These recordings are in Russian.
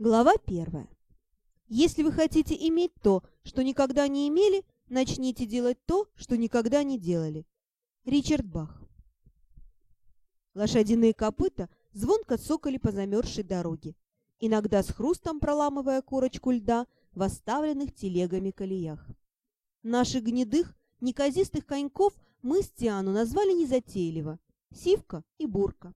Глава первая. Если вы хотите иметь то, что никогда не имели, начните делать то, что никогда не делали. Ричард Бах. Лошадиные копыта звонко цокали по замерзшей дороге, иногда с хрустом проламывая корочку льда в оставленных телегами колеях. Наших гнедых, неказистых коньков мы с Тиану назвали незатейливо – Сивка и Бурка.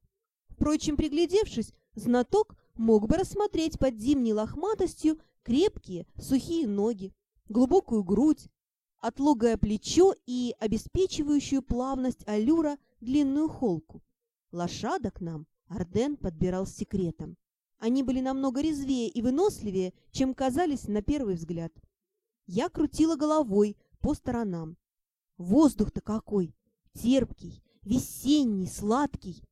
Впрочем, приглядевшись, знаток мог бы рассмотреть под зимней лохматостью крепкие, сухие ноги, глубокую грудь, отлогое плечо и обеспечивающую плавность аллюра длинную холку. Лошадок нам Арден подбирал с секретом. Они были намного резвее и выносливее, чем казались на первый взгляд. Я крутила головой по сторонам. Воздух-то какой! Терпкий, весенний, сладкий.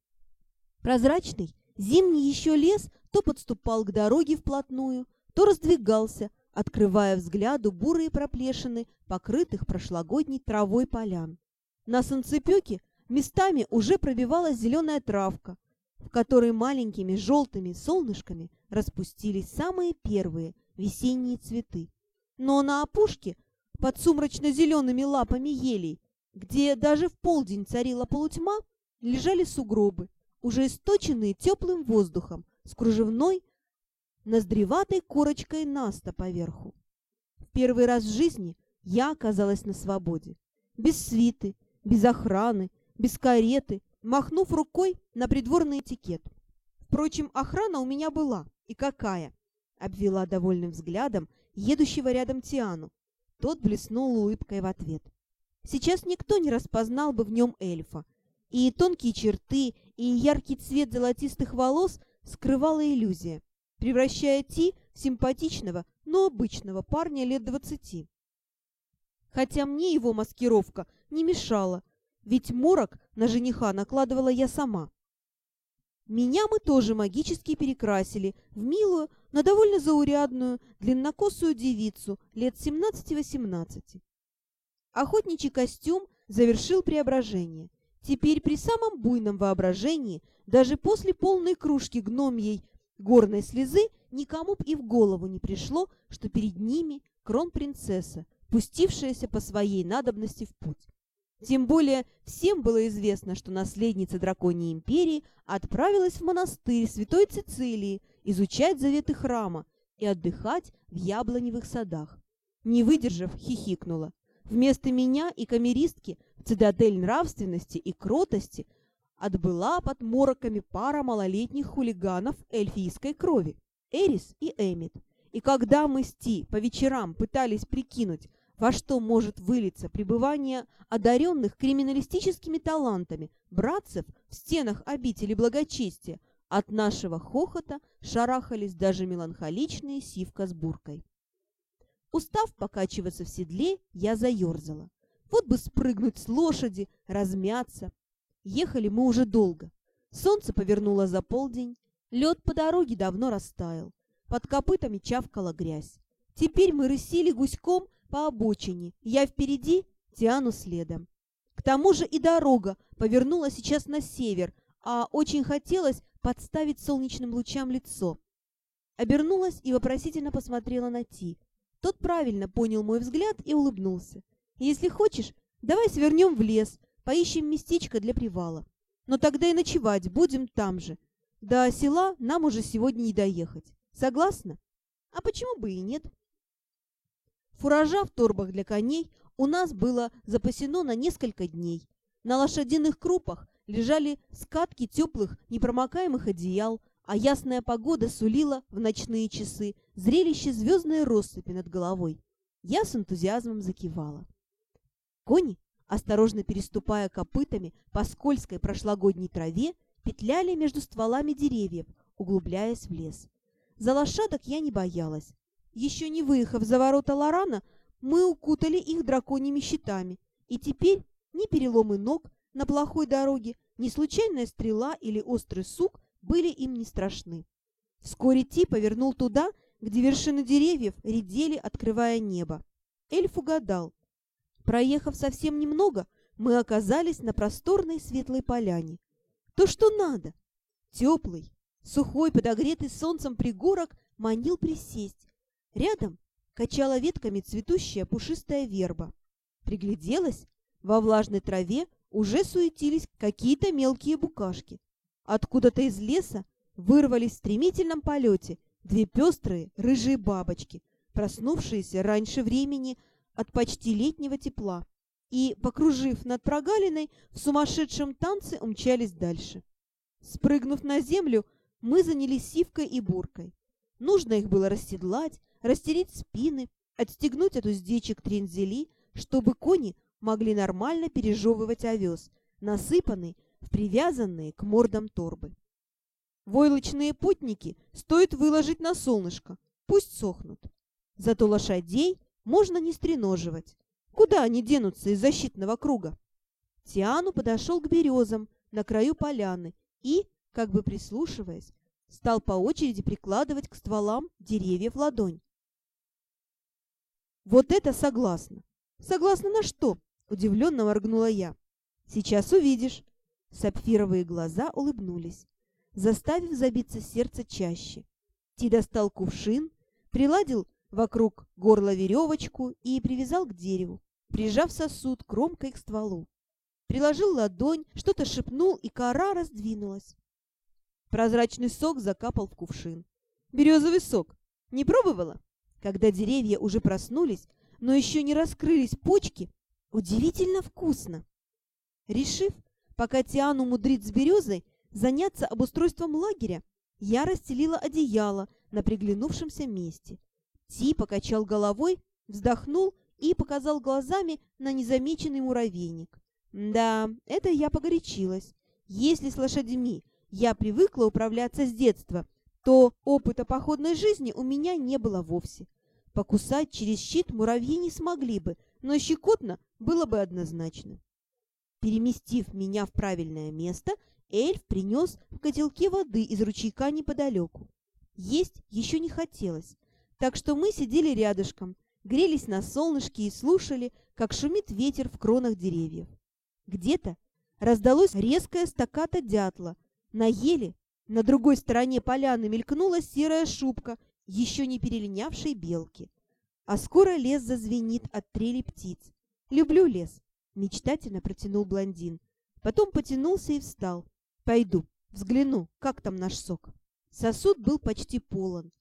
Прозрачный, зимний еще лес то подступал к дороге вплотную, то раздвигался, открывая взгляду бурые проплешины, покрытых прошлогодней травой полян. На солнцепеке местами уже пробивалась зеленая травка, в которой маленькими желтыми солнышками распустились самые первые весенние цветы. Но на опушке, под сумрачно-зелеными лапами елей, где даже в полдень царила полутьма, лежали сугробы, уже источенные теплым воздухом, с кружевной, ноздреватой корочкой наста поверху. В первый раз в жизни я оказалась на свободе. Без свиты, без охраны, без кареты, махнув рукой на придворный этикет. Впрочем, охрана у меня была. И какая? Обвела довольным взглядом едущего рядом Тиану. Тот блеснул улыбкой в ответ. Сейчас никто не распознал бы в нем эльфа. И тонкие черты, и яркий цвет золотистых волос скрывала иллюзия, превращая Ти в симпатичного, но обычного парня лет двадцати. Хотя мне его маскировка не мешала, ведь морок на жениха накладывала я сама. Меня мы тоже магически перекрасили в милую, но довольно заурядную, длиннокосую девицу лет 17-18. Охотничий костюм завершил преображение. Теперь при самом буйном воображении даже после полной кружки гномьей горной слезы никому б и в голову не пришло, что перед ними кронпринцесса, пустившаяся по своей надобности в путь. Тем более всем было известно, что наследница драконьей империи отправилась в монастырь Святой Цицилии изучать заветы храма и отдыхать в яблоневых садах. Не выдержав, хихикнула. Вместо меня и камеристки цитадель нравственности и кротости отбыла под мороками пара малолетних хулиганов эльфийской крови, Эрис и Эмит. И когда мы с Ти по вечерам пытались прикинуть, во что может вылиться пребывание одаренных криминалистическими талантами братцев в стенах обители благочестия, от нашего хохота шарахались даже меланхоличные сивка с буркой. Устав покачиваться в седле, я заерзала. Вот бы спрыгнуть с лошади, размяться, Ехали мы уже долго. Солнце повернуло за полдень, лед по дороге давно растаял. Под копытами чавкала грязь. Теперь мы рысили гуськом по обочине, я впереди, Тиану следом. К тому же и дорога повернула сейчас на север, а очень хотелось подставить солнечным лучам лицо. Обернулась и вопросительно посмотрела на Ти. Тот правильно понял мой взгляд и улыбнулся. «Если хочешь, давай свернем в лес, Поищем местечко для привала. Но тогда и ночевать будем там же. До села нам уже сегодня не доехать. Согласна? А почему бы и нет? Фуража в торбах для коней у нас было запасено на несколько дней. На лошадиных крупах лежали скатки теплых, непромокаемых одеял, а ясная погода сулила в ночные часы зрелище звездной россыпи над головой. Я с энтузиазмом закивала. Кони осторожно переступая копытами по скользкой прошлогодней траве, петляли между стволами деревьев, углубляясь в лес. За лошадок я не боялась. Еще не выехав за ворота Лорана, мы укутали их драконьими щитами, и теперь ни переломы ног на плохой дороге, ни случайная стрела или острый сук были им не страшны. Вскоре Ти повернул туда, где вершины деревьев редели, открывая небо. Эльф угадал. Проехав совсем немного, мы оказались на просторной светлой поляне. То, что надо. Теплый, сухой, подогретый солнцем пригорок манил присесть. Рядом качала ветками цветущая пушистая верба. Пригляделась, во влажной траве уже суетились какие-то мелкие букашки. Откуда-то из леса вырвались в стремительном полете две пестрые рыжие бабочки, проснувшиеся раньше времени от почти летнего тепла, и, покружив над прогалиной, в сумасшедшем танце умчались дальше. Спрыгнув на землю, мы занялись сивкой и буркой. Нужно их было расседлать, растереть спины, отстегнуть от уздечек трензели, чтобы кони могли нормально пережевывать овес, насыпанный в привязанные к мордам торбы. Войлочные путники стоит выложить на солнышко, пусть сохнут. Зато лошадей можно не стреноживать. Куда они денутся из защитного круга? Тиану подошел к березам на краю поляны и, как бы прислушиваясь, стал по очереди прикладывать к стволам деревьев ладонь. «Вот это согласно!» «Согласно на что?» — удивленно моргнула я. «Сейчас увидишь». Сапфировые глаза улыбнулись, заставив забиться сердце чаще. Ти достал кувшин, приладил вокруг горла веревочку и привязал к дереву, прижав сосуд кромкой к стволу. Приложил ладонь, что-то шепнул, и кора раздвинулась. Прозрачный сок закапал в кувшин. «Березовый сок. Не пробовала?» Когда деревья уже проснулись, но еще не раскрылись почки, удивительно вкусно. Решив, пока Тиану мудрит с березой, заняться обустройством лагеря, я расстелила одеяло на приглянувшемся месте. Ти покачал головой, вздохнул и показал глазами на незамеченный муравейник. Да, это я погорячилась. Если с лошадьми я привыкла управляться с детства, то опыта походной жизни у меня не было вовсе. Покусать через щит муравьи не смогли бы, но щекотно было бы однозначно. Переместив меня в правильное место, эльф принес в котелке воды из ручейка неподалеку. Есть еще не хотелось, так что мы сидели рядышком, грелись на солнышке и слушали, как шумит ветер в кронах деревьев. Где-то раздалось резкое стаката дятла. На еле на другой стороне поляны мелькнула серая шубка еще не перелинявшей белки. А скоро лес зазвенит от трели птиц. «Люблю лес», — мечтательно протянул блондин. Потом потянулся и встал. «Пойду, взгляну, как там наш сок». Сосуд был почти полон.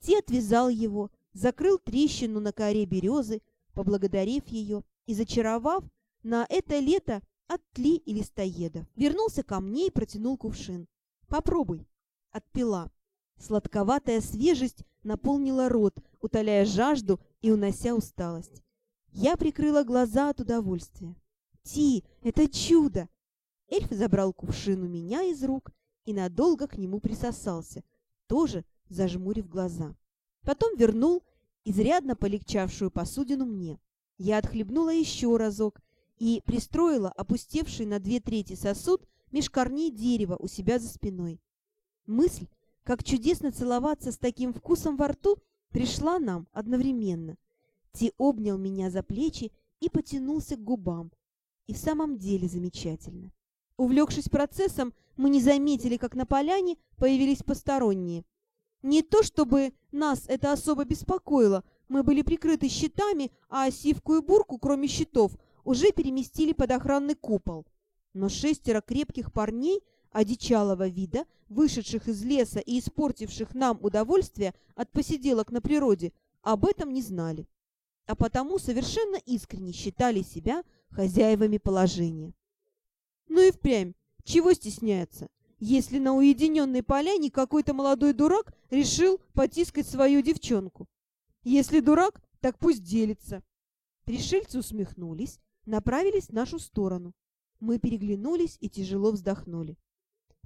Ти отвязал его, закрыл трещину на коре березы, поблагодарив ее и зачаровав на это лето от тли и листоеда. Вернулся ко мне и протянул кувшин. «Попробуй». Отпила. Сладковатая свежесть наполнила рот, утоляя жажду и унося усталость. Я прикрыла глаза от удовольствия. «Ти, это чудо!» Эльф забрал кувшин у меня из рук и надолго к нему присосался, тоже зажмурив глаза. Потом вернул изрядно полегчавшую посудину мне. Я отхлебнула еще разок и пристроила опустевший на две трети сосуд меж корней дерева у себя за спиной. Мысль как чудесно целоваться с таким вкусом во рту пришла нам одновременно. Ти обнял меня за плечи и потянулся к губам. И в самом деле замечательно. Увлекшись процессом, мы не заметили, как на поляне появились посторонние. Не то чтобы нас это особо беспокоило, мы были прикрыты щитами, а сивку и бурку, кроме щитов, уже переместили под охранный купол. Но шестеро крепких парней – одичалого вида, вышедших из леса и испортивших нам удовольствие от посиделок на природе, об этом не знали, а потому совершенно искренне считали себя хозяевами положения. Ну и впрямь, чего стесняться, если на уединенной поляне какой-то молодой дурак решил потискать свою девчонку? Если дурак, так пусть делится. Пришельцы усмехнулись, направились в нашу сторону. Мы переглянулись и тяжело вздохнули.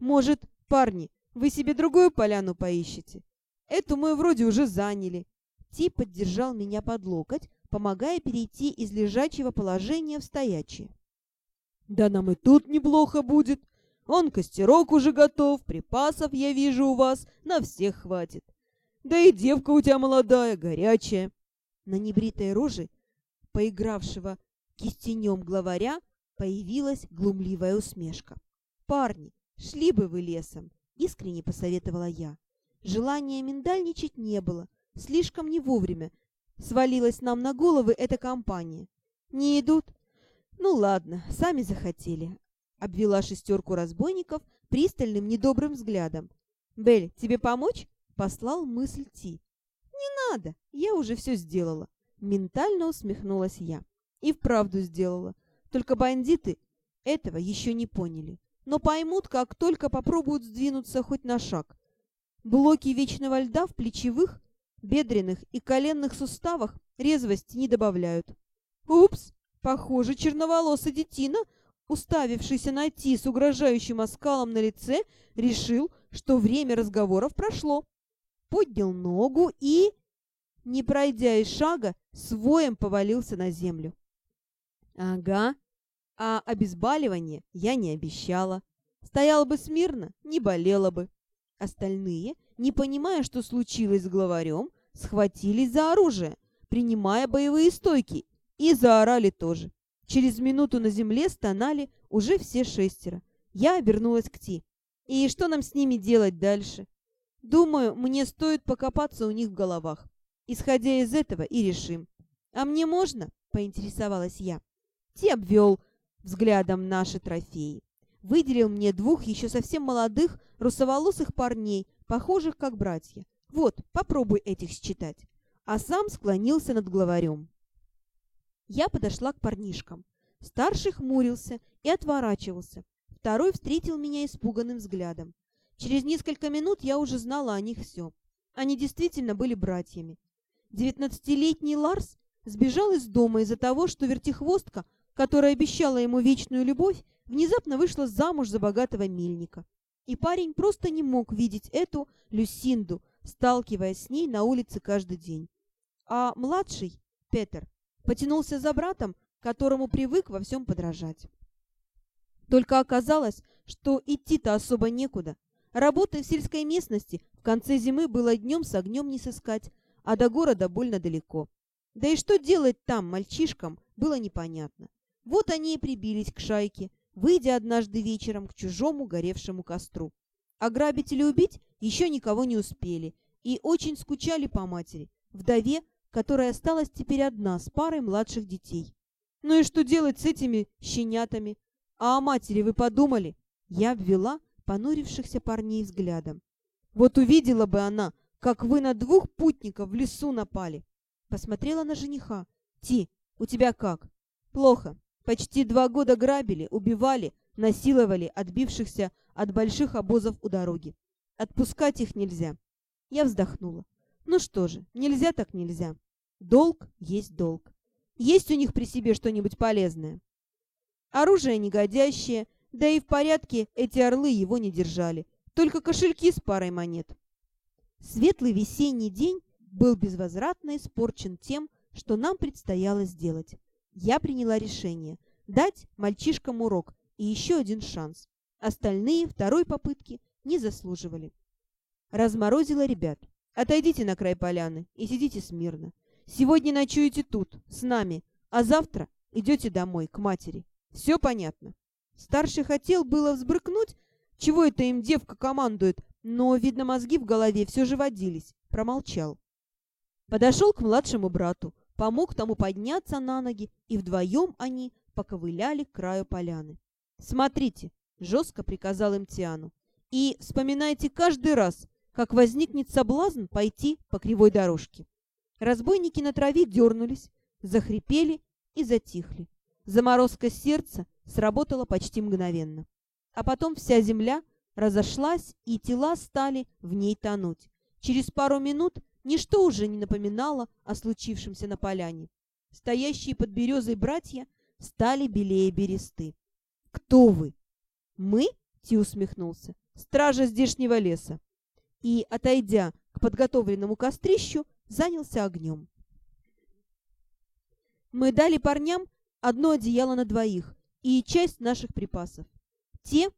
Может, парни, вы себе другую поляну поищете? Эту мы вроде уже заняли. Ти поддержал меня под локоть, помогая перейти из лежачего положения в стоячее. Да нам и тут неплохо будет. Он костерок уже готов, припасов, я вижу, у вас на всех хватит. Да и девка у тебя молодая, горячая. На небритой роже, поигравшего кистенем главаря, появилась глумливая усмешка. «Парни, Шли бы вы лесом, искренне посоветовала я. Желания миндальничать не было, слишком не вовремя. Свалилась нам на головы эта компания. Не идут? Ну ладно, сами захотели. Обвела шестерку разбойников пристальным недобрым взглядом. «Белль, тебе помочь?» — послал мысль Ти. «Не надо, я уже все сделала». Ментально усмехнулась я. И вправду сделала. Только бандиты этого еще не поняли. Но поймут, как только попробуют сдвинуться хоть на шаг. Блоки вечного льда в плечевых, бедренных и коленных суставах резвости не добавляют. Упс, похоже, черноволосый детина уставившийся на Ти с угрожающим оскалом на лице, решил, что время разговоров прошло. Поднял ногу и, не пройдя и шага, своем повалился на землю. Ага, а обезболивание я не обещала. Стояла бы смирно, не болела бы. Остальные, не понимая, что случилось с главарем, схватились за оружие, принимая боевые стойки, и заорали тоже. Через минуту на земле стонали уже все шестеро. Я обернулась к Ти. И что нам с ними делать дальше? Думаю, мне стоит покопаться у них в головах. Исходя из этого и решим. А мне можно? Поинтересовалась я. Ти обвел взглядом наши трофеи. Выделил мне двух еще совсем молодых русоволосых парней, похожих как братья. Вот, попробуй этих считать. А сам склонился над главарем. Я подошла к парнишкам. Старший хмурился и отворачивался. Второй встретил меня испуганным взглядом. Через несколько минут я уже знала о них все. Они действительно были братьями. Девятнадцатилетний Ларс сбежал из дома из-за того, что вертихвостка, которая обещала ему вечную любовь, внезапно вышла замуж за богатого мельника. И парень просто не мог видеть эту Люсинду, сталкиваясь с ней на улице каждый день. А младший, Петер, потянулся за братом, которому привык во всем подражать. Только оказалось, что идти-то особо некуда. Работы в сельской местности в конце зимы было днем с огнем не сыскать, а до города больно далеко. Да и что делать там мальчишкам, было непонятно. Вот они и прибились к шайке, выйдя однажды вечером к чужому горевшему костру. Ограбить или убить еще никого не успели и очень скучали по матери, вдове, которая осталась теперь одна с парой младших детей. Ну и что делать с этими щенятами? А о матери вы подумали? Я обвела понурившихся парней взглядом. Вот увидела бы она, как вы на двух путников в лесу напали. Посмотрела на жениха. Ти, у тебя как? Плохо. Почти два года грабили, убивали, насиловали отбившихся от больших обозов у дороги. Отпускать их нельзя. Я вздохнула. Ну что же, нельзя так нельзя. Долг есть долг. Есть у них при себе что-нибудь полезное? Оружие негодящее, да и в порядке эти орлы его не держали. Только кошельки с парой монет. Светлый весенний день был безвозвратно испорчен тем, что нам предстояло сделать. Я приняла решение дать мальчишкам урок и еще один шанс. Остальные второй попытки не заслуживали. Разморозила ребят. Отойдите на край поляны и сидите смирно. Сегодня ночуете тут, с нами, а завтра идете домой, к матери. Все понятно?» Старший хотел было взбрыкнуть, чего это им девка командует, но, видно, мозги в голове все же водились. Промолчал. Подошел к младшему брату, помог тому подняться на ноги, и вдвоем они поковыляли к краю поляны. «Смотрите!» — жестко приказал им Тиану. «И вспоминайте каждый раз, как возникнет соблазн пойти по кривой дорожке. Разбойники на траве дернулись, захрипели и затихли. Заморозка сердца сработала почти мгновенно. А потом вся земля разошлась, и тела стали в ней тонуть. Через пару минут ничто уже не напоминало о случившемся на поляне. Стоящие под березой братья стали белее бересты. «Кто вы?» «Мы?» — Ти усмехнулся. «Стража здешнего леса и, отойдя к подготовленному кострищу, занялся огнем. Мы дали парням одно одеяло на двоих и часть наших припасов. Те,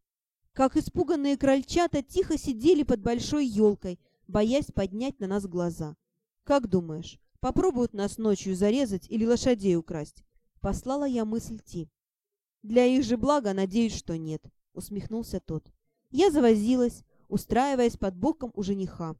как испуганные крольчата, тихо сидели под большой елкой, боясь поднять на нас глаза. «Как думаешь, попробуют нас ночью зарезать или лошадей украсть?» Послала я мысль Ти. «Для их же блага надеюсь, что нет», — усмехнулся тот. Я завозилась, устраиваясь под боком у жениха.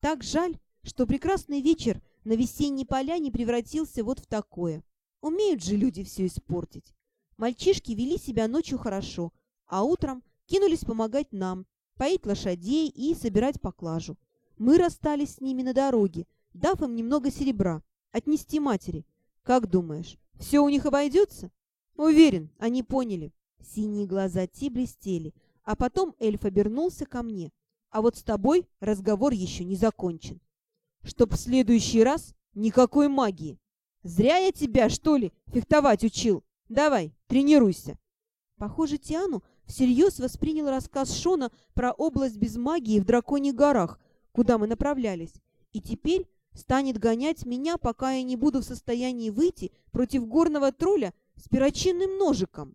Так жаль, что прекрасный вечер на весенней поляне превратился вот в такое. Умеют же люди все испортить. Мальчишки вели себя ночью хорошо, а утром кинулись помогать нам, поить лошадей и собирать поклажу. Мы расстались с ними на дороге, дав им немного серебра, отнести матери. Как думаешь, все у них обойдется? Уверен, они поняли. Синие глаза Ти блестели, а потом эльф обернулся ко мне. А вот с тобой разговор еще не закончен. Чтоб в следующий раз никакой магии. Зря я тебя, что ли, фехтовать учил. Давай, тренируйся. Похоже, Тиану всерьез воспринял рассказ Шона про область без магии в Драконьих горах, куда мы направлялись, и теперь станет гонять меня, пока я не буду в состоянии выйти против горного тролля с перочинным ножиком.